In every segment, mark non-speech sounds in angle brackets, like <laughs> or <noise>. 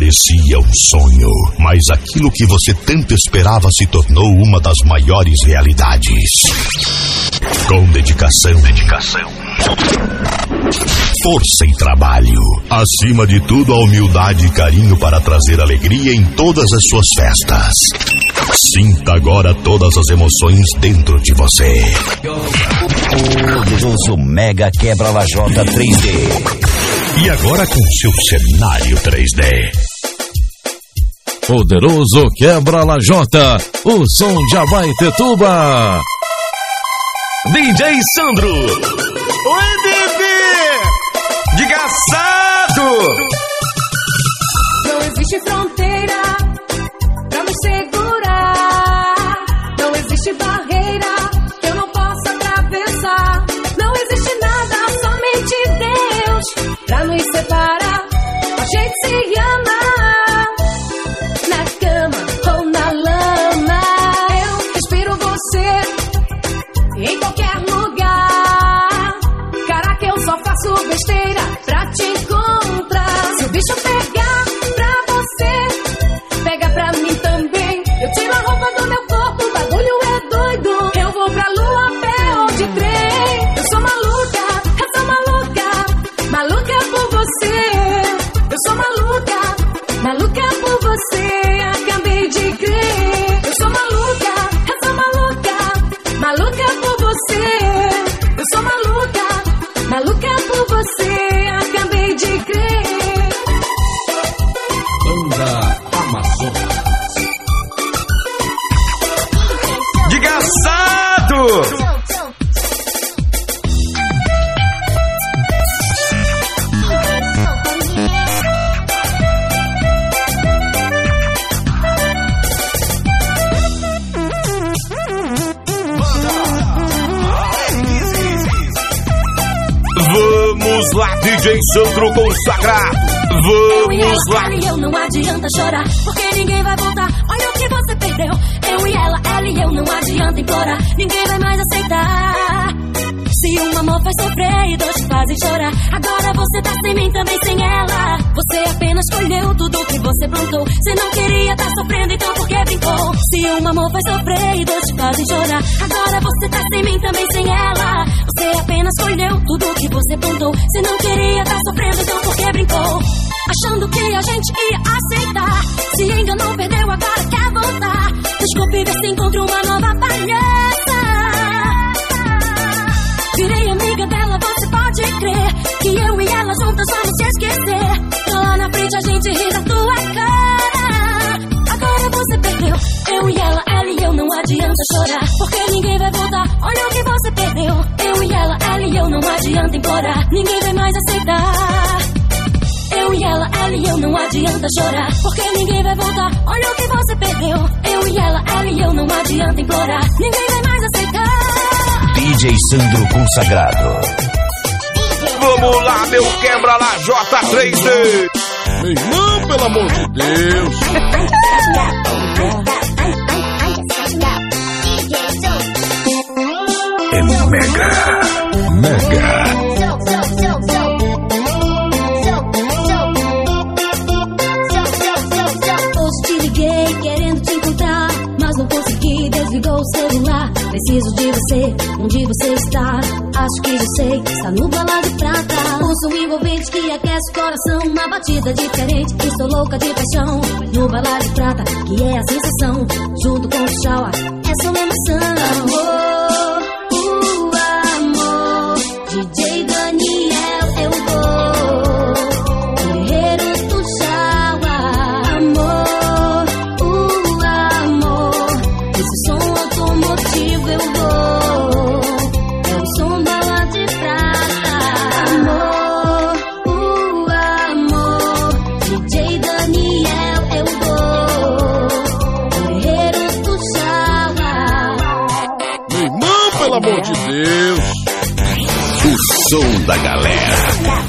parecia um sonho, mas aquilo que você tanto esperava se tornou uma das maiores realidades. Com dedicação, dedicação, força e trabalho. Acima de tudo, a humildade e carinho para trazer alegria em todas as suas festas. Sinta agora todas as emoções dentro de você. Poderoso Mega Quebra-Lajota 3D. E agora com seu cenário 3D. Poderoso Quebra-Lajota, o som de Abaetetuba. DJ Sandro. Oi, bebê! Desgraçado! Não existe fronteira pra me segurar. Não existe barreira que eu não possa atravessar. Não existe nada, somente Deus pra nos separar. A gente se ama Sandro consagrado! Vamos lá! e eu não adianta chorar, porque ninguém vai voltar. Olha o que você perdeu. Eu e ela, ela e eu, não adianta implorar. Ninguém vai mais aceitar. Se um amor faz sofrer e dois te fazem chorar. Agora você tá sem mim, também sem ela. Você apenas colheu tudo que você plantou. Você não queria tá sofrendo, então por que brincou? Se um amor faz sofrer e dois te fazem chorar. Agora você tá sem mim, também sem ela. Você apenas colheu tudo que você plantou. Você não queria tá sofrendo, então por que brincou? Achando que a gente ia aceitar. Se enganou, perdeu, agora quer voltar. Desculpe ver se encontro uma nova palhaça. Ninguém vai voltar. Olha o que você perdeu. Eu e ela, ela e eu, não adianta implorar. Ninguém vai mais aceitar. Eu e ela, ela e eu, não adianta chorar. Porque ninguém vai voltar. Olha o que você perdeu. Eu e ela, ela e eu, não adianta implorar. Ninguém vai mais aceitar. DJ Sandro Consagrado. Vamos lá, meu quebra-lajota 3D! Meu irmão, pelo amor de Deus. <laughs> não consegui, desligou o celular. Preciso de você, onde você está? Acho que já sei, está no bala de prata. Som envolvente que aquece o coração, uma batida diferente. Estou louca de paixão, no bala de prata, que é a sensação. Junto com o shower, é só emoção. Amor, som da galera.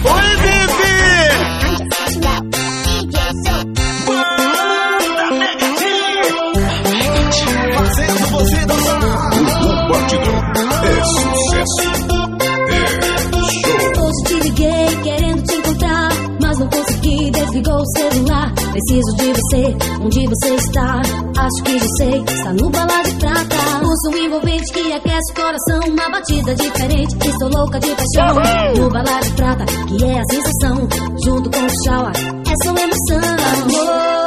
Preciso de você, onde você está? Acho que eu sei, está no bala de prata. Som envolvente que aquece o coração, uma batida diferente. Estou louca de paixão. No bala de prata, que é a sensação. Junto com o shower, é só emoção. Amor,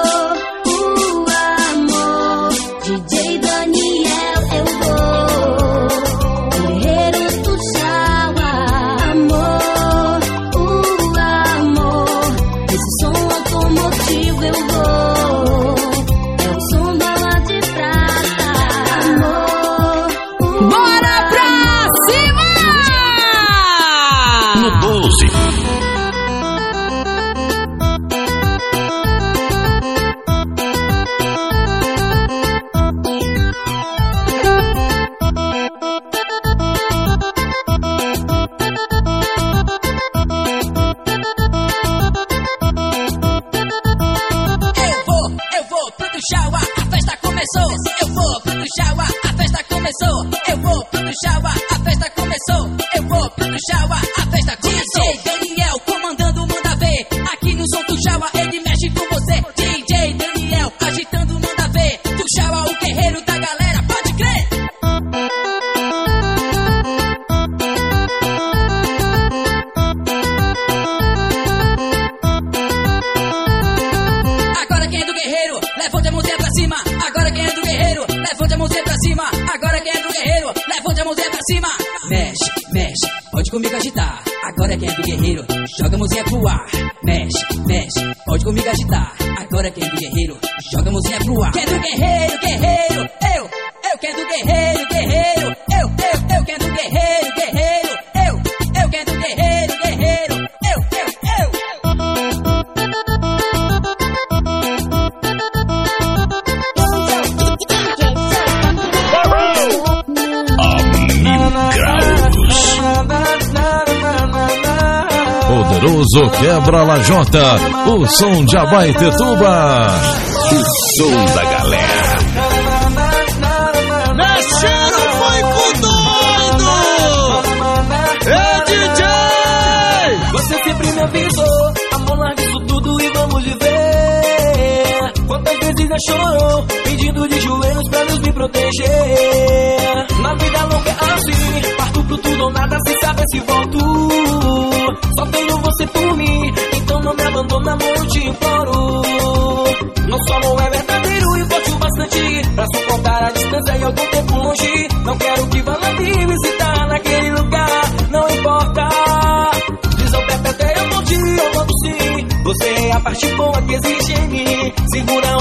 mãozinha pra cima. Mexe, mexe, pode comigo agitar. Agora quem é do guerreiro, joga a mãozinha pro ar. Mexe, mexe, pode comigo agitar. Agora quem é do guerreiro, joga a mãozinha pro ar. Quem é do guerreiro, guerreiro, eu, eu quem é do guerreiro, Poderoso quebra-lajota, o som de Abaetetuba. O som da galera. Mexendo foi com doido! É DJ! Você sempre me avisou, amor, larga isso tudo e vamos viver. Quantas vezes já chorou, pedindo de joelhos pra Deus me proteger. Na vida louca é assim, pro tudo ou nada sem saber se volto. Só tenho você por mim, então não me abandona, amor, eu te imploro. Nosso amor é verdadeiro e forte o bastante pra suportar a distância e algum tempo longe. Não quero que vá lá me visitar naquele lugar, não importa. Visão perpétua eu vou te, eu sim. Você é a parte boa que existe em mim. Segura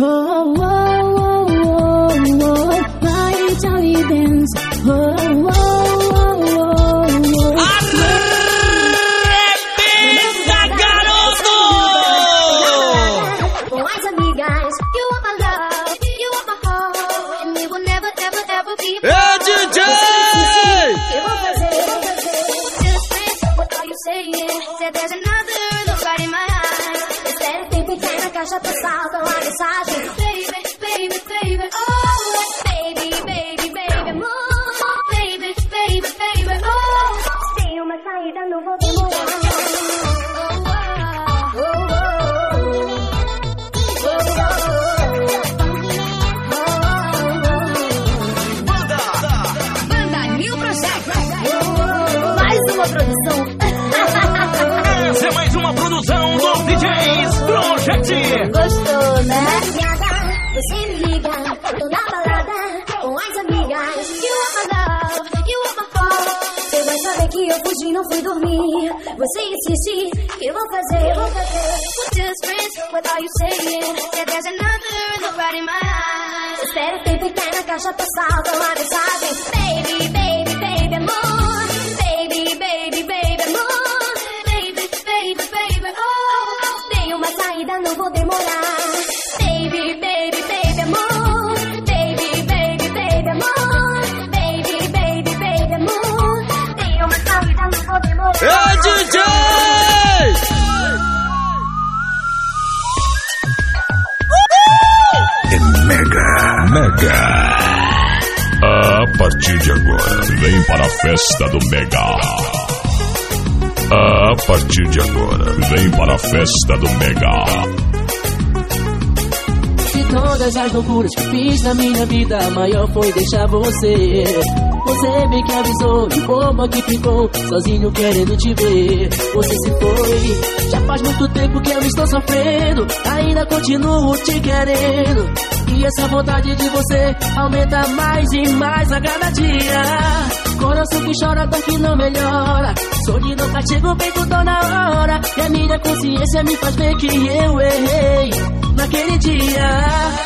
oh, Mega. A partir de agora, vem para a festa do Mega. A partir de agora, vem para a festa do Mega. De todas as loucuras que fiz na minha vida, a maior foi deixar você. Você bem que avisou, e boba que ficou, sozinho querendo te ver. Você se foi, já faz muito tempo que eu estou sofrendo, ainda continuo te querendo. E essa vontade de você aumenta mais e mais a cada dia. Coração que chora, dor que não melhora. Solidão, castigo, peito toda hora. E a minha consciência me faz ver que eu errei naquele dia.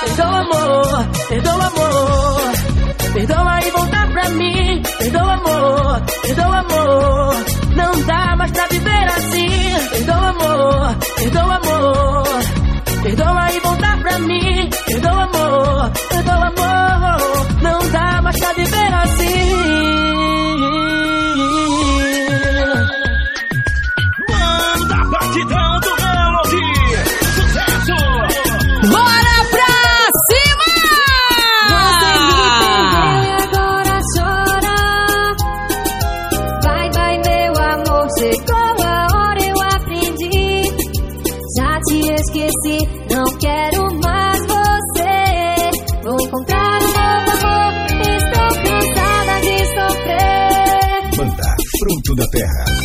Perdoa, amor, perdoa, amor. Perdoa e volta pra mim. Perdoa, amor, perdoa, amor. Não dá mais pra viver assim. Perdoa, amor, perdoa, amor. Perdoa e volta pra mim. Perdoa, amor, perdoa, amor. Não dá mais pra viver assim. Esqueci, não quero mais você. Vou encontrar um novo amor, estou cansada de sofrer. Banda Fruto da Terra.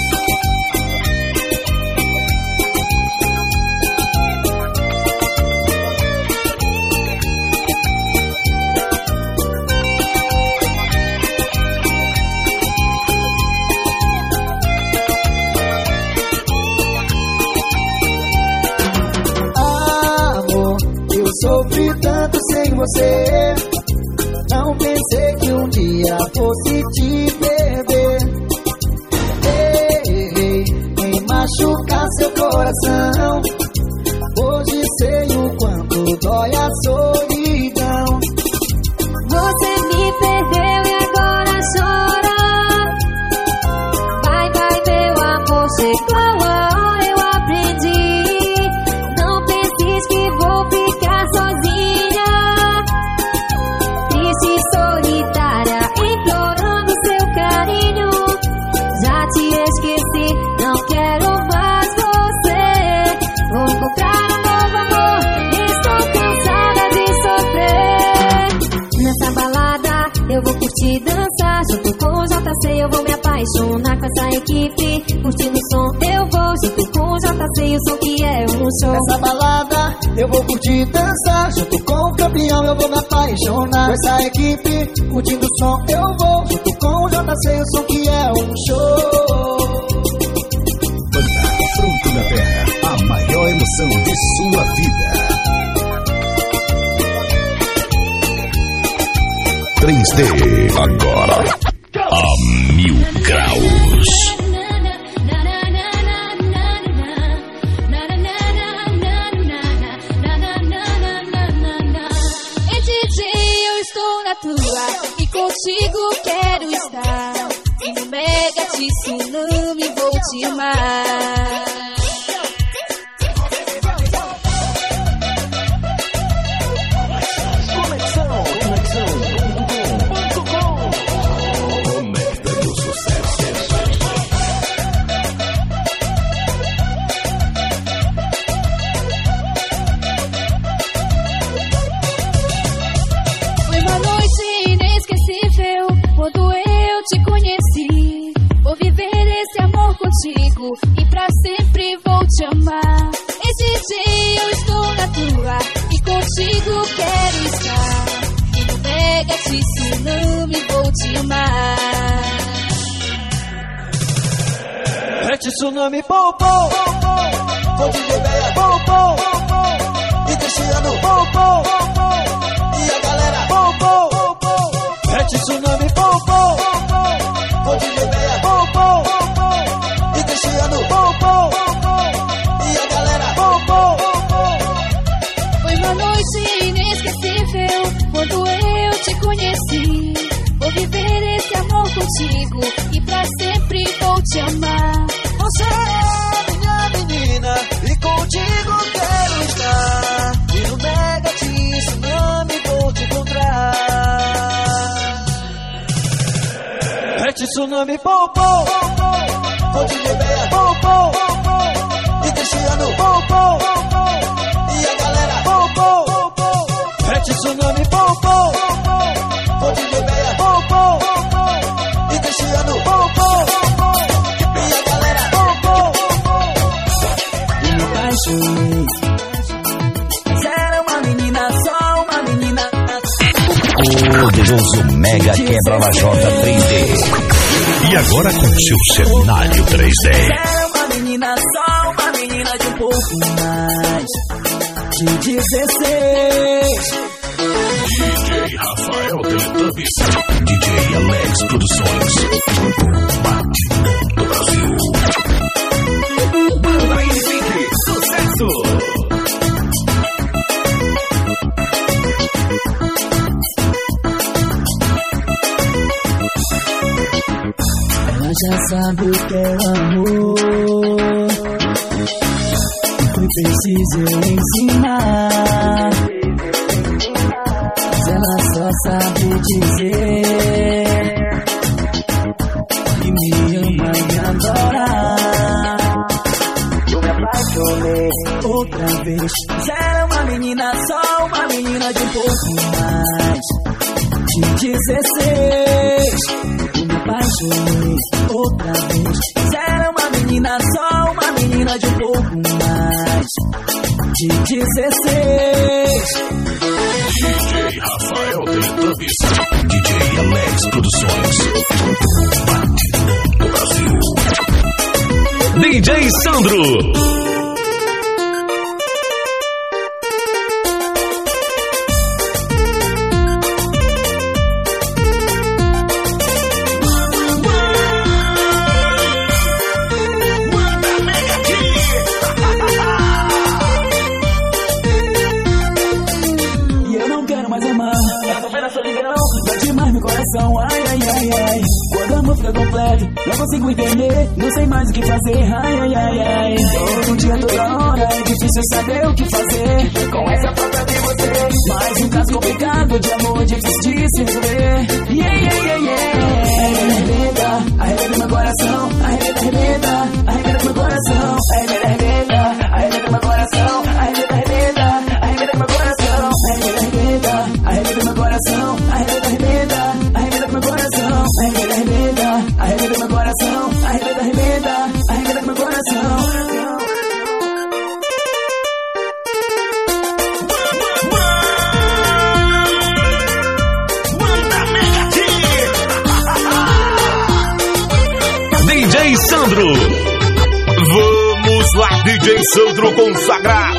você. Não pensei que um dia fosse te perder. Errei em machucar seu coração. Hoje sei o quanto dói a solidão. Você me perdeu e agora chora. Vai, vai, meu amor, chegou. Show. Nessa balada eu vou curtir dançar Junto com o campeão eu vou me apaixonar Com essa equipe, curtindo o som eu vou Junto com o JC, o som que é um show Banda Fruto da Terra, a maior emoção de sua vida. 3D, agora a mil graus. Tsunami, pô, pô. Vou te ideia, pô, pô. E Cristiano, pô. E a galera, pô, pô. É tsunami, pô. Vou te ideia, pô, pô. E Cristiano, pô. E a galera, pô. Foi uma noite inesquecível quando eu te conheci. Vou viver esse amor contigo e pra sempre vou te amar. Tsunami, pô. Vou te beber, pô, pô. E Cristiano, pô, pô. E a galera, pô, pô. É tsunami. Vou te beber, pô, pô. E Cristiano, pô, pô. E a galera, pô, pô. e me apaixonei. Era uma menina, só uma menina. Poderoso Mega Quebra-Lajota 3D. E agora com seu cenário 3D. Era uma menina, só uma menina de um pouco mais de 16. DJ Rafael Teletubbies. DJ Alex Produções. Batidão sabe o que é amor. Foi preciso ensinar. Mas ela só sabe dizer que me ama e adora. Eu me apaixonei outra vez. Mas era uma menina, só uma menina de um pouco mais de 16. Apaixonei outra vez. Era uma menina, só uma menina de um pouco mais de 16. DJ Rafael Teletubbies. DJ Alex Produções. Batidão do Brasil. DJ Sandro. coração, ai, ai, ai, ai. Quando a música completa, não consigo entender, não sei mais o que fazer, ai, ai, ai, ai. Todo dia, toda hora, é difícil saber o que fazer com essa falta de você. Mais um caso complicado de amor, difícil de se resolver. Yeah, yeah, yeah, yeah. Arrebenta, arrebenta meu coração, arrebenta, arrebenta, arrebenta meu coração, arrebenta, arrebenta. Sandro Consagrado.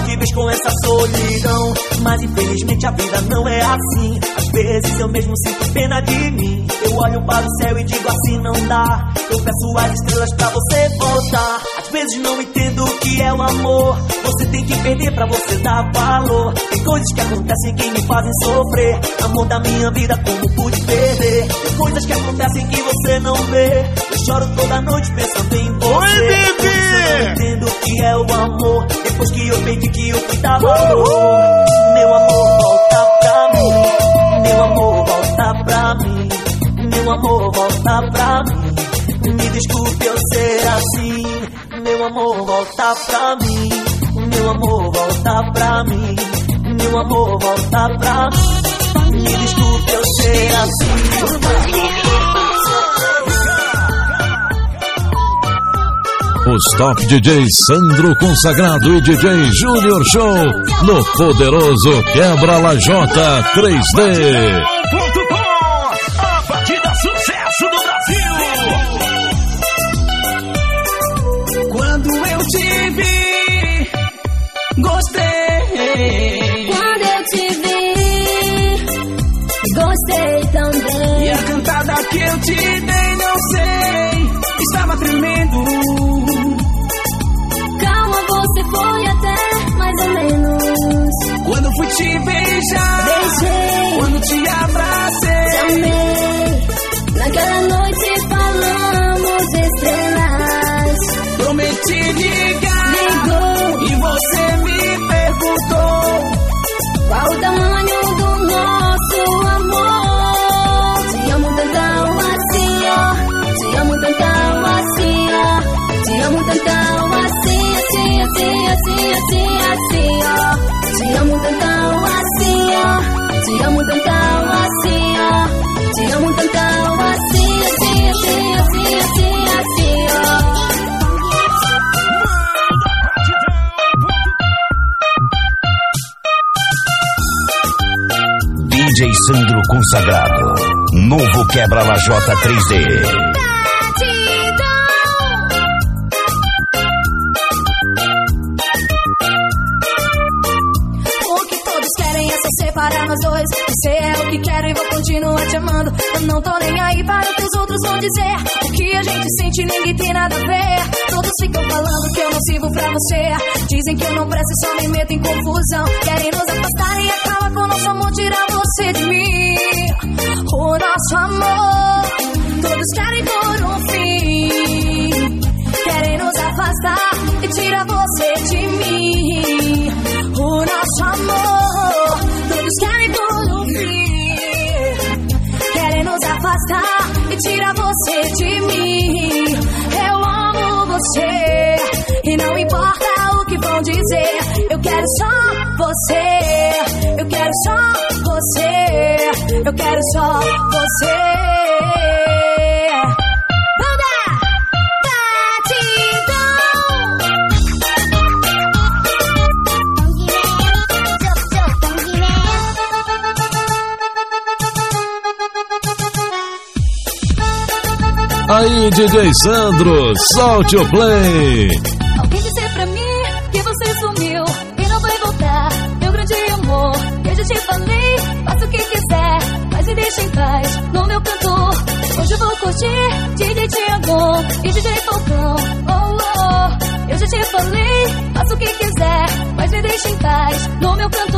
Vez com essa solidão. Mas infelizmente a vida não é assim. Às vezes eu mesmo sinto pena de mim. Eu olho para o céu e digo assim não dá. Eu peço as estrelas pra você voltar. Às vezes não entendo o que é o amor. Você tem que perder pra você dar valor. Tem coisas que acontecem que me fazem sofrer. Amor da minha vida, como pude perder. Tem coisas que acontecem que você não vê. Eu choro toda noite pensando em você. Oi! Eu não entendo o que é o amor. Depois que eu perdi que eu fui dar valor. Meu amor, volta pra mim. Meu amor, volta pra mim. Meu amor, volta pra mim. Me desculpe eu ser assim. Meu amor, volta pra mim. Meu amor, volta pra mim. Meu amor, volta pra mim. Me desculpe eu ser assim. Os top DJs Sandro Consagrado e DJ Júnior Show no poderoso Quebra Lajota 3D. time. Te amo tantão assim, ó. Te amo tantão assim, assim, assim, assim, assim, assim, ó. DJ Sandro Consagrado. Novo Quebra Lajota 3D. Você é o que quero e vou continuar te amando. Eu não tô nem aí para o que os outros vão dizer. O que a gente sente ninguém tem nada a ver. Todos ficam falando que eu não sirvo pra você. Dizem que eu não presto e só me meto em confusão. Querem nos afastar e acaba com o nosso amor, tirar você de mim. O nosso amor, todos querem por um fim. Querem nos afastar e tirar você de mim. O nosso amor, e tirar você de mim. Eu amo você e não importa o que vão dizer. Eu quero só você. Eu quero só você. Eu quero só você. aí, DJ Sandro, solte o play. Alguém disse pra mim que você sumiu e não vai voltar, meu grande amor. Eu já te falei, faça o que quiser, mas me deixa em paz no meu canto. Hoje eu vou curtir DJ Tiago e DJ Falcão. Oh, oh, oh. Eu já te falei, faça o que quiser, mas me deixa em paz no meu canto.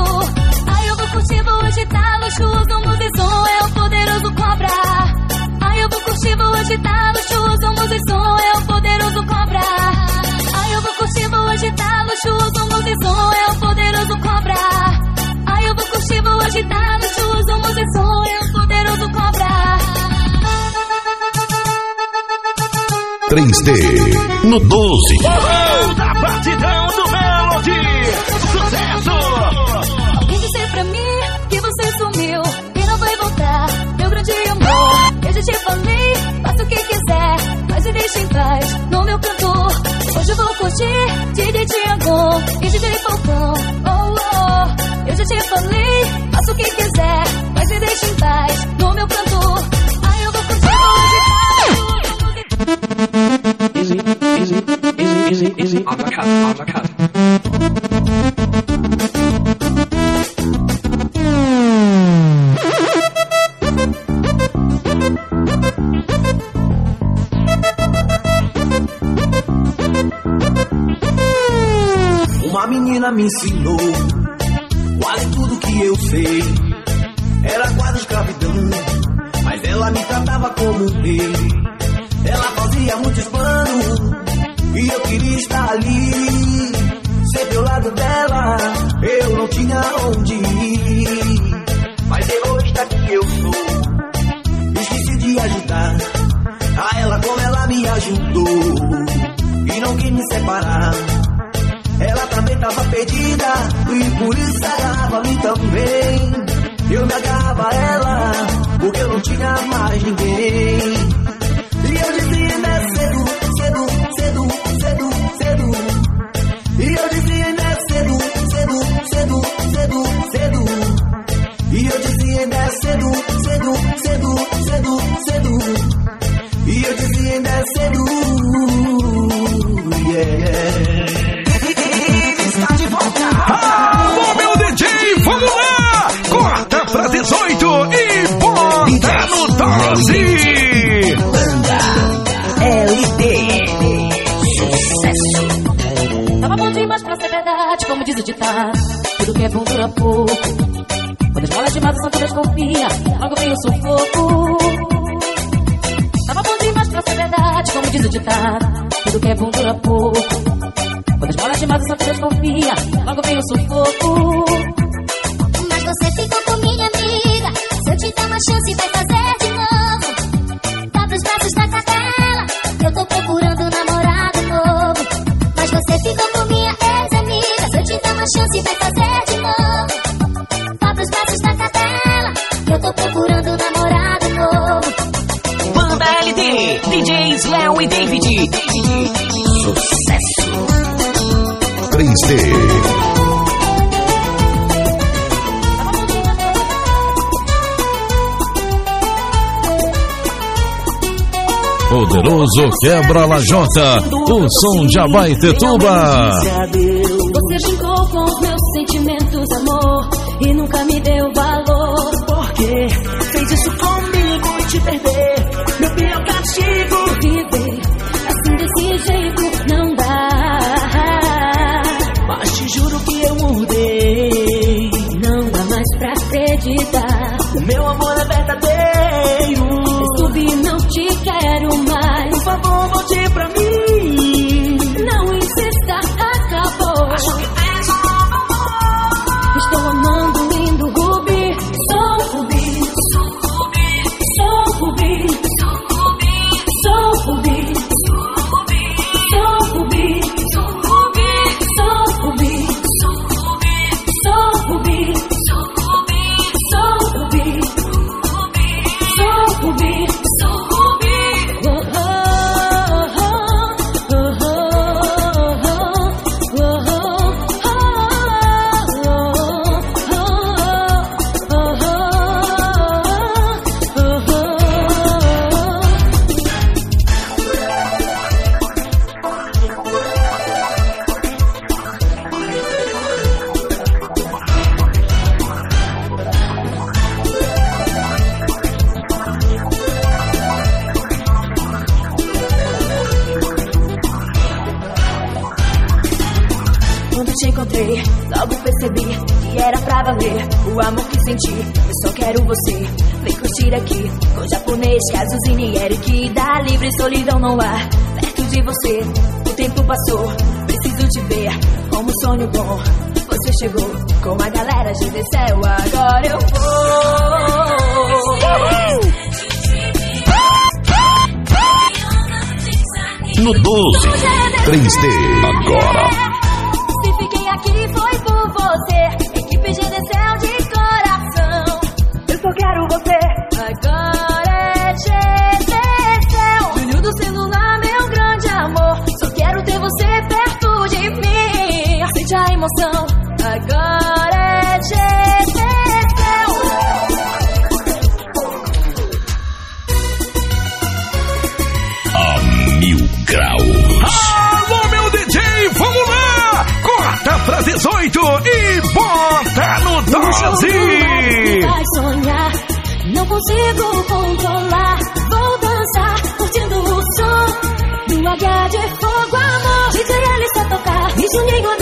3D. No 12. Forró da batidão do Melody. Sucesso! Alguém dizer pra mim que você sumiu e não vai voltar. Meu grande amor, eu já te falei, faça o que quiser, mas me deixe em paz no meu canto. Hoje eu vou curtir DJ Tiago e DJ Falcão. Oh, oh, eu já te falei, faça o que quiser, mas me deixe em paz no meu canto. Easy, easy, easy, easy. On the cut, on the cut. E por isso agarrava-me também. Eu me agarrava a ela porque eu não tinha mais ninguém. Que. Quando as bolas de mato são logo vem o sufoco. Tava bom demais pra ser verdade, como diz o ditado. Tudo que é bom dura pouco. Quando as bolas de mato são logo vem o sufoco. DJs Léo e David. 3D. Poderoso quebra lajota, o som de Abaetetuba. Você brincou com os meus sentimentos, amor, e nunca me deu valor. Por quê? Fez isso comigo e te perder. Verdadeiro. solidão não há perto de você. O tempo passou, preciso te ver como um sonho bom. Você chegou com a galera de Decel, agora eu vou. No 12, 3D, agora Brasil! Sonhar, não consigo controlar. Vou dançar, curtindo o som do H de fogo, amor. Tocar Juninho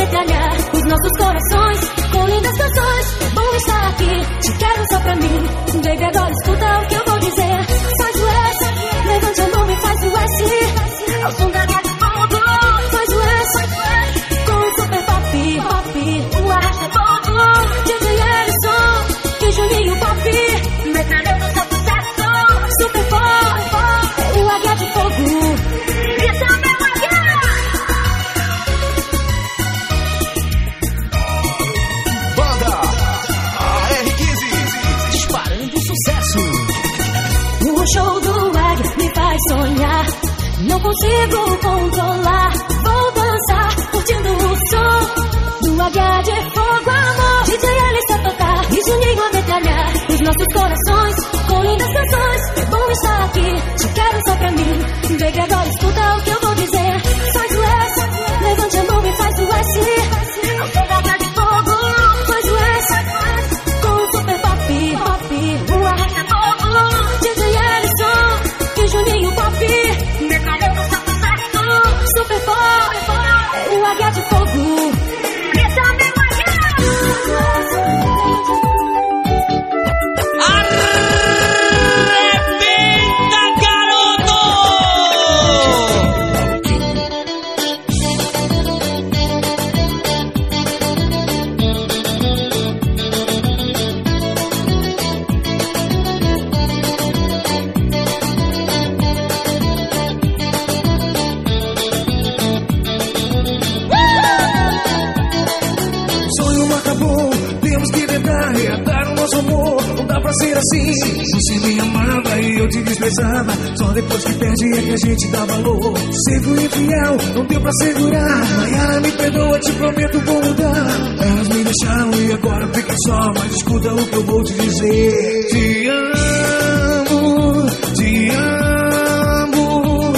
mais ama. Só depois que perde é que a gente dá valor. Sendo infiel, não deu pra segurar. Maiara, me perdoa, te prometo, vou mudar. Elas me deixaram e agora fica só. Mas escuta o que eu vou te dizer. Te amo, te amo.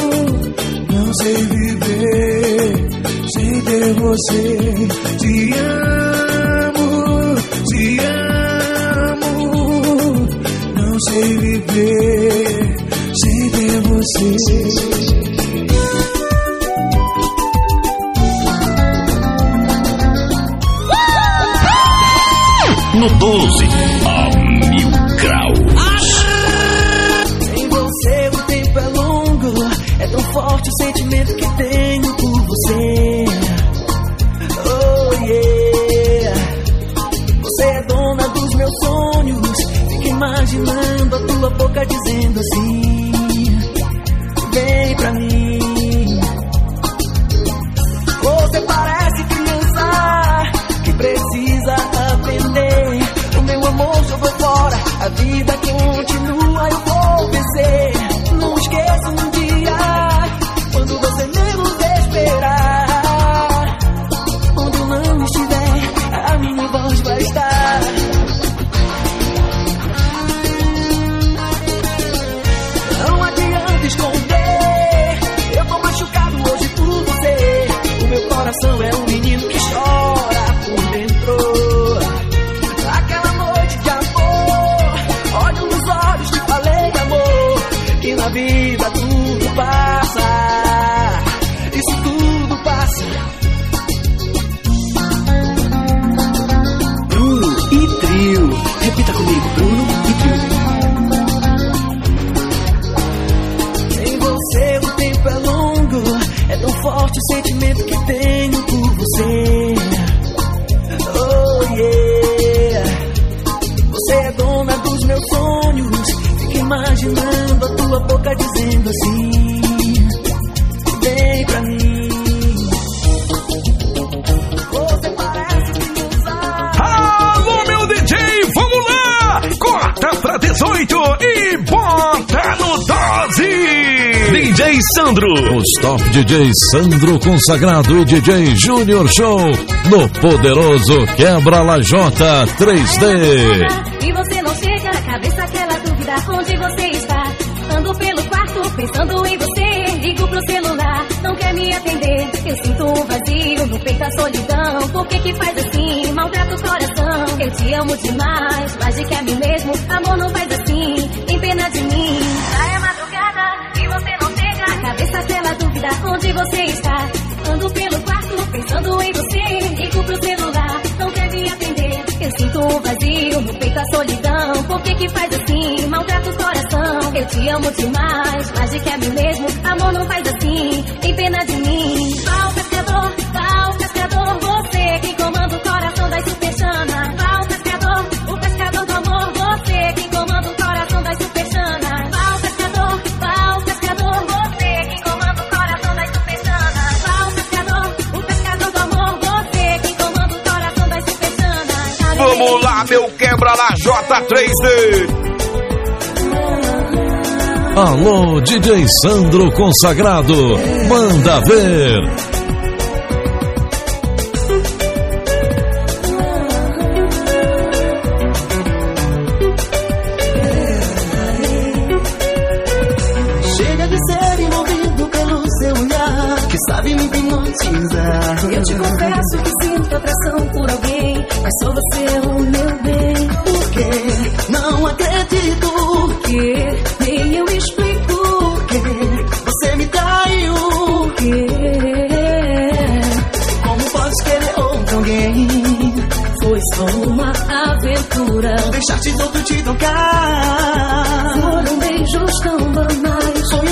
Não sei viver sem ter você. Te amo, te amo. Não sei viver você. No 12, a mil graus. Em você o tempo é longo, é tão forte o sentimento que tenho por você. Oh yeah, você é dona dos meus sonhos. Fica imaginando a tua boca dizendo assim. DJ Sandro Consagrado e DJ Junior Show no poderoso Quebra Lajota 3D. E você não chega na cabeça aquela dúvida onde você está. Ando pelo quarto pensando em você. Ligo pro celular, não quer me atender. Eu sinto um vazio no peito a solidão. Por que que faz assim? Maltrata o coração. Eu te amo demais, mas de que a mim mesmo. Amor não faz assim, tem pena de mim solidão. Por que que faz assim? Maltrata o coração. Eu te amo demais, mas de quebra mesmo. Amor não faz assim, tem pena de mim. na J3D. Alô, DJ Sandro Consagrado, manda ver.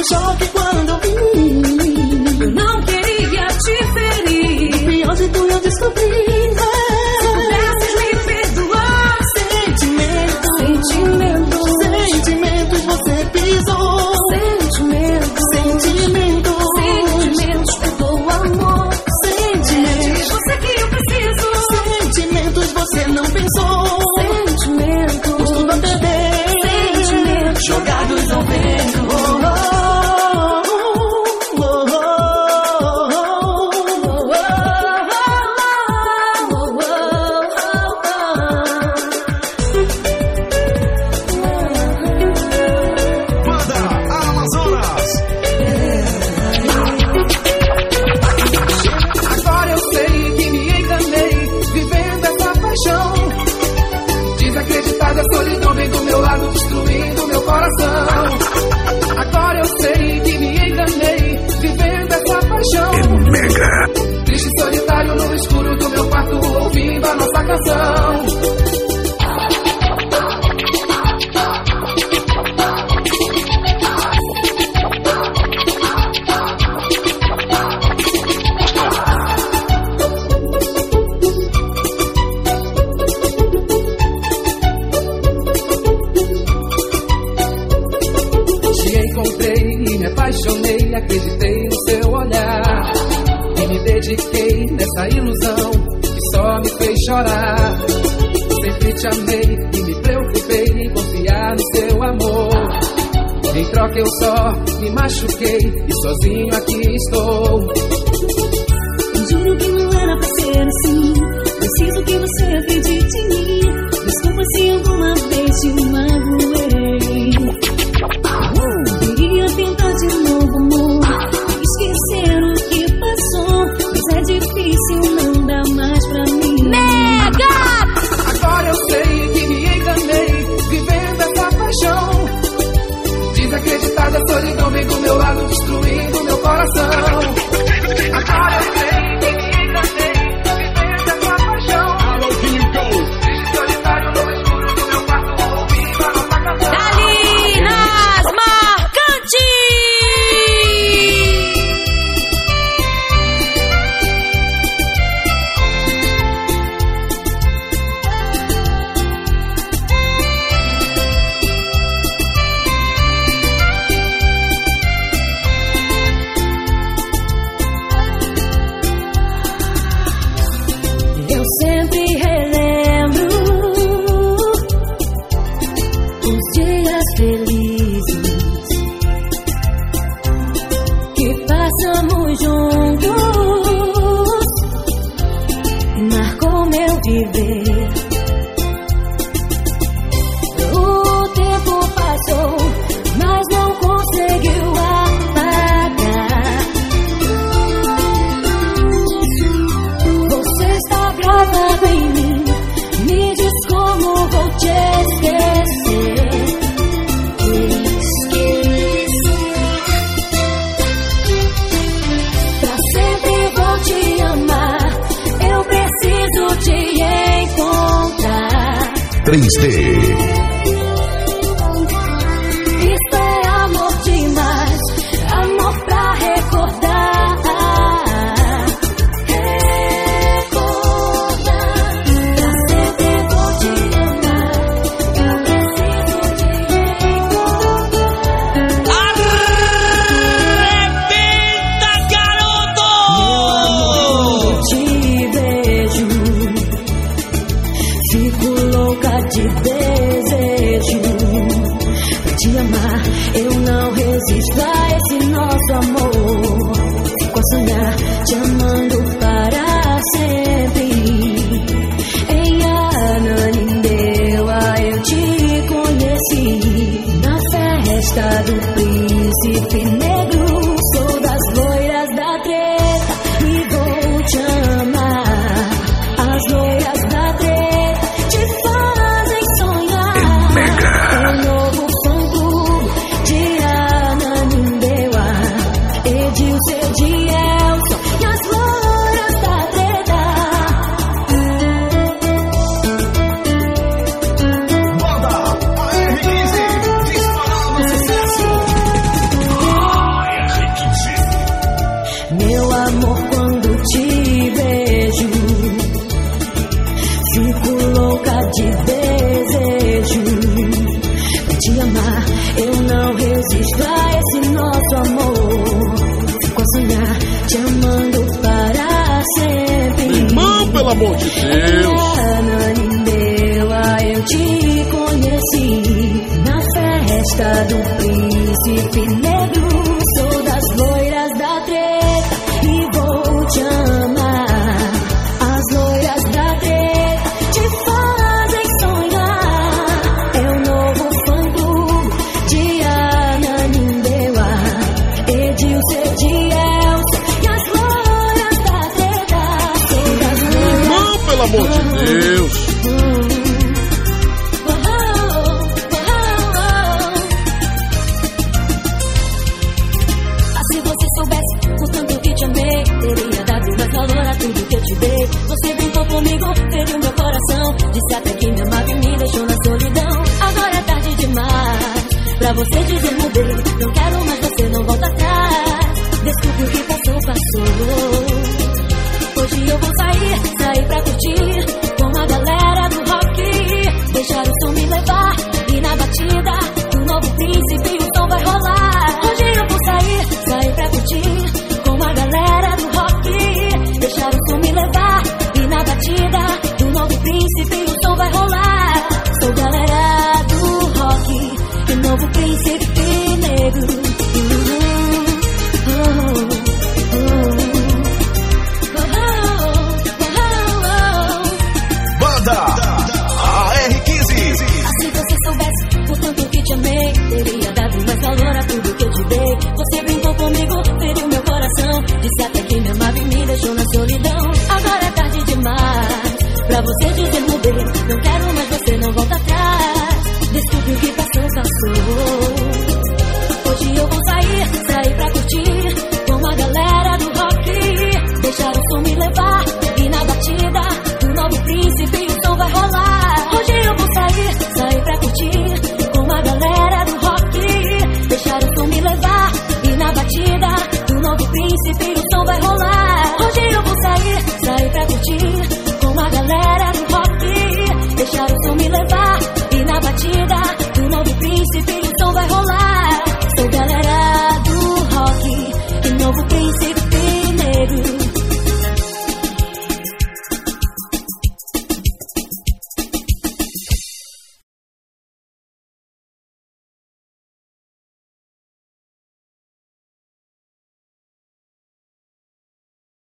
Cause te amei e me preocupei em confiar no seu amor. Em troca eu só me machuquei e sozinho aqui estou. Juro que não era pra ser assim. Preciso que você acredite em mim.